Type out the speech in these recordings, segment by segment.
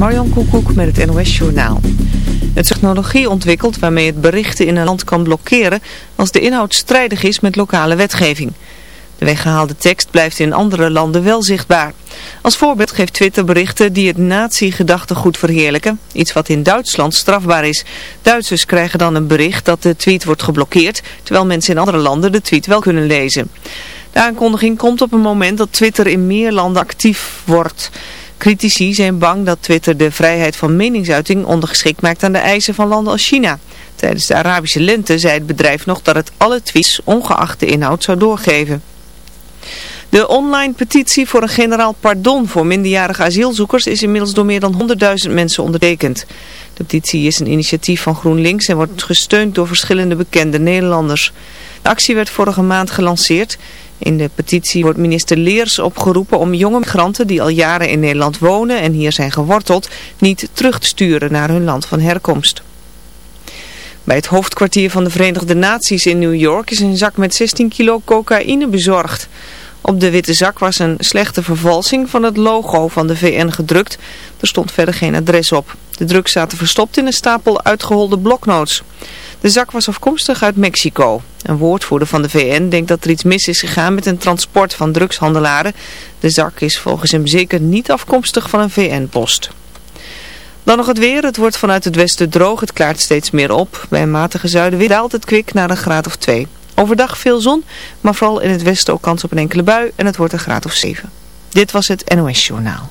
Marjan Koekoek met het NOS Journaal. Het technologie ontwikkelt waarmee het berichten in een land kan blokkeren als de inhoud strijdig is met lokale wetgeving. De weggehaalde tekst blijft in andere landen wel zichtbaar. Als voorbeeld geeft Twitter berichten die het nazi-gedachtegoed verheerlijken, iets wat in Duitsland strafbaar is. Duitsers krijgen dan een bericht dat de tweet wordt geblokkeerd, terwijl mensen in andere landen de tweet wel kunnen lezen. De aankondiging komt op een moment dat Twitter in meer landen actief wordt. Critici zijn bang dat Twitter de vrijheid van meningsuiting ondergeschikt maakt aan de eisen van landen als China. Tijdens de Arabische lente zei het bedrijf nog dat het alle tweets ongeacht de inhoud zou doorgeven. De online petitie voor een generaal pardon voor minderjarige asielzoekers is inmiddels door meer dan 100.000 mensen ondertekend. De petitie is een initiatief van GroenLinks en wordt gesteund door verschillende bekende Nederlanders. Actie werd vorige maand gelanceerd. In de petitie wordt minister Leers opgeroepen om jonge migranten die al jaren in Nederland wonen en hier zijn geworteld niet terug te sturen naar hun land van herkomst. Bij het hoofdkwartier van de Verenigde Naties in New York is een zak met 16 kilo cocaïne bezorgd. Op de witte zak was een slechte vervalsing van het logo van de VN gedrukt. Er stond verder geen adres op. De drugs zaten verstopt in een stapel uitgeholde bloknotes. De zak was afkomstig uit Mexico. Een woordvoerder van de VN denkt dat er iets mis is gegaan met een transport van drugshandelaren. De zak is volgens hem zeker niet afkomstig van een VN-post. Dan nog het weer. Het wordt vanuit het westen droog. Het klaart steeds meer op. Bij een matige zuidenwind daalt het kwik naar een graad of 2. Overdag veel zon, maar vooral in het westen ook kans op een enkele bui. En het wordt een graad of 7. Dit was het NOS Journaal.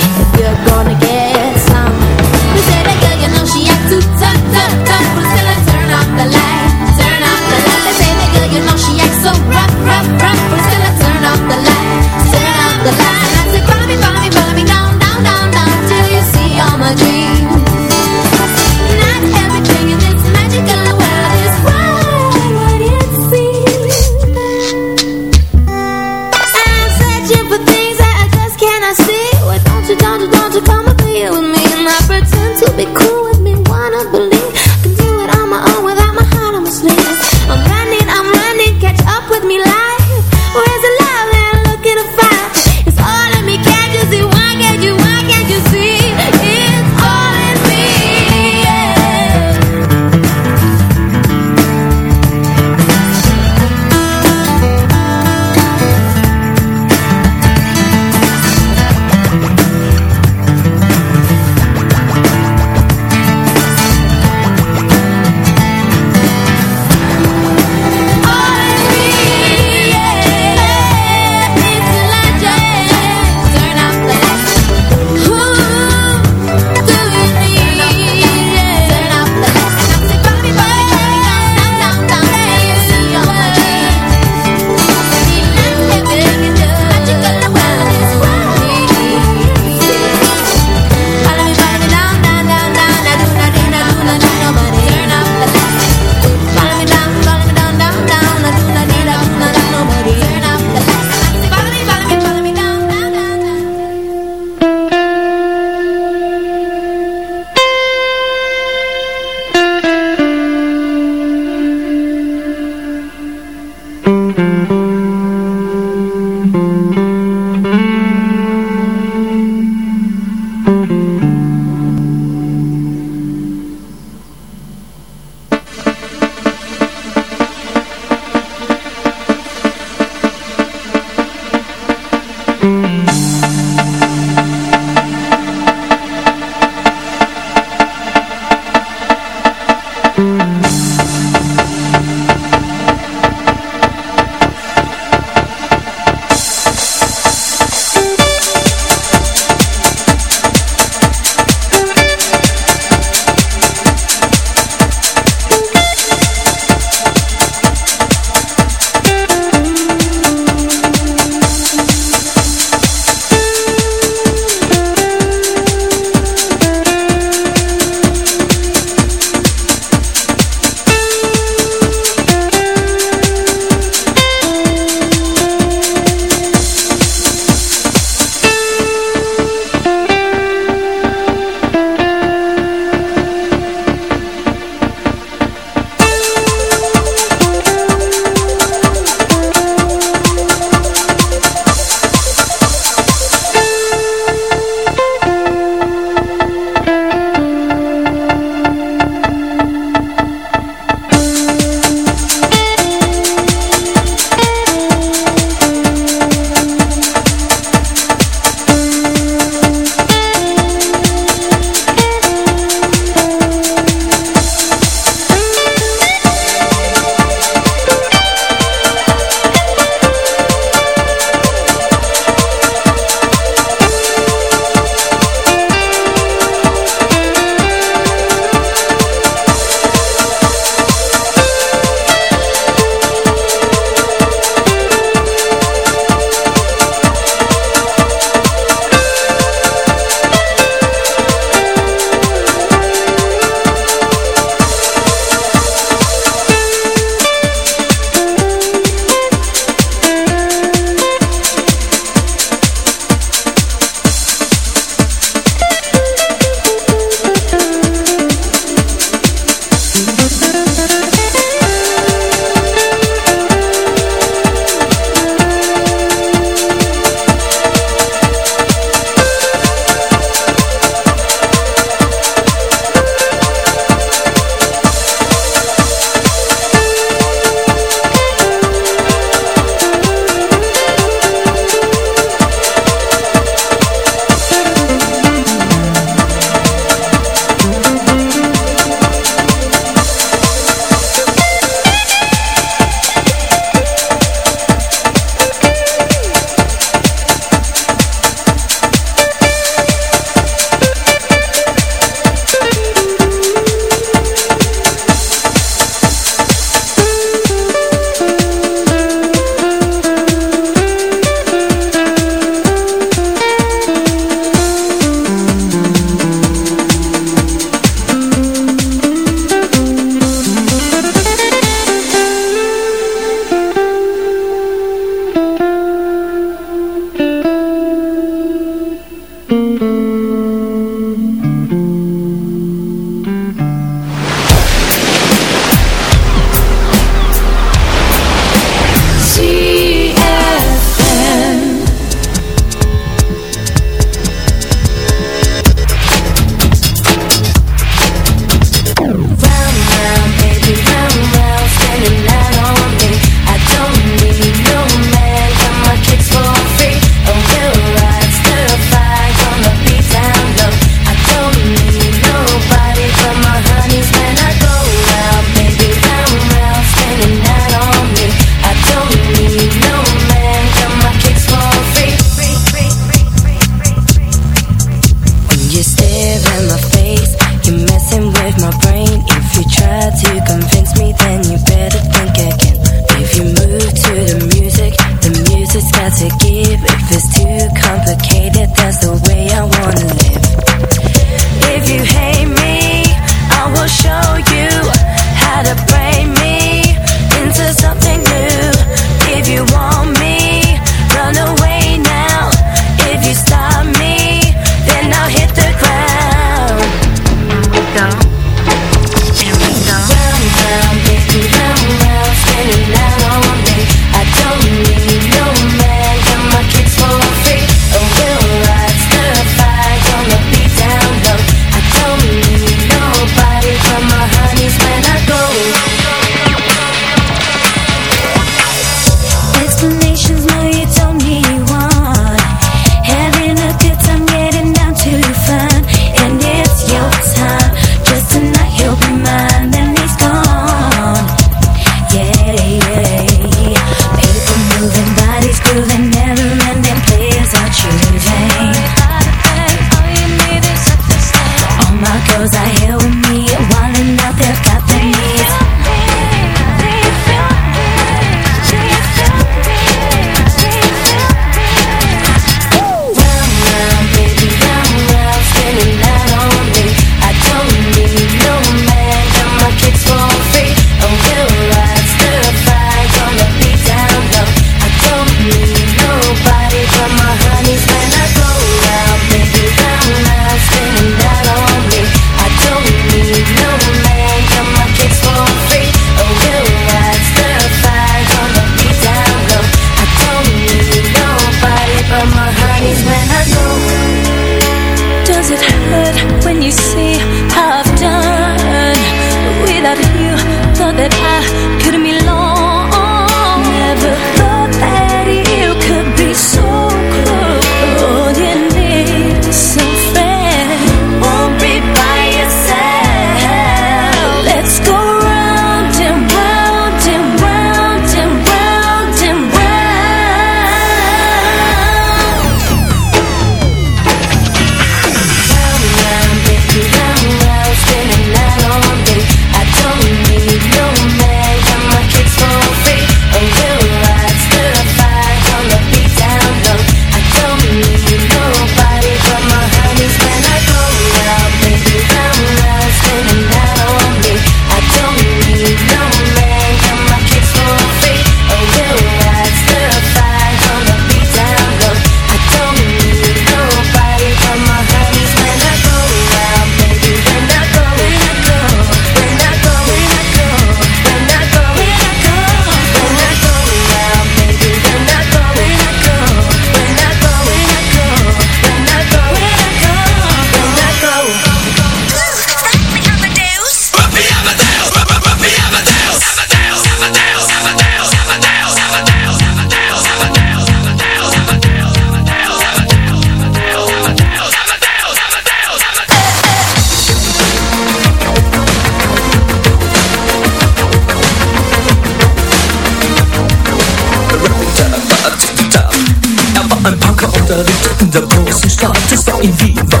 In Wien, war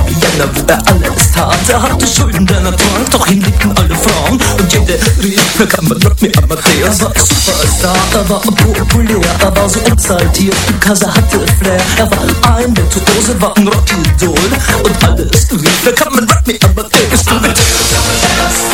er alles tat. Er hatte Schulden, denn er doch ihn liebten alle Frauen. Und jede rief, wer kann man Rock me Amadeus? Er war Superstar, er war populär, er war so exaltiert, because er hatte Flair. Er war ein Virtuose, war ein Rockidol. Und alles rief, wer kann man? Amadeus, Amadeus, Amadeus,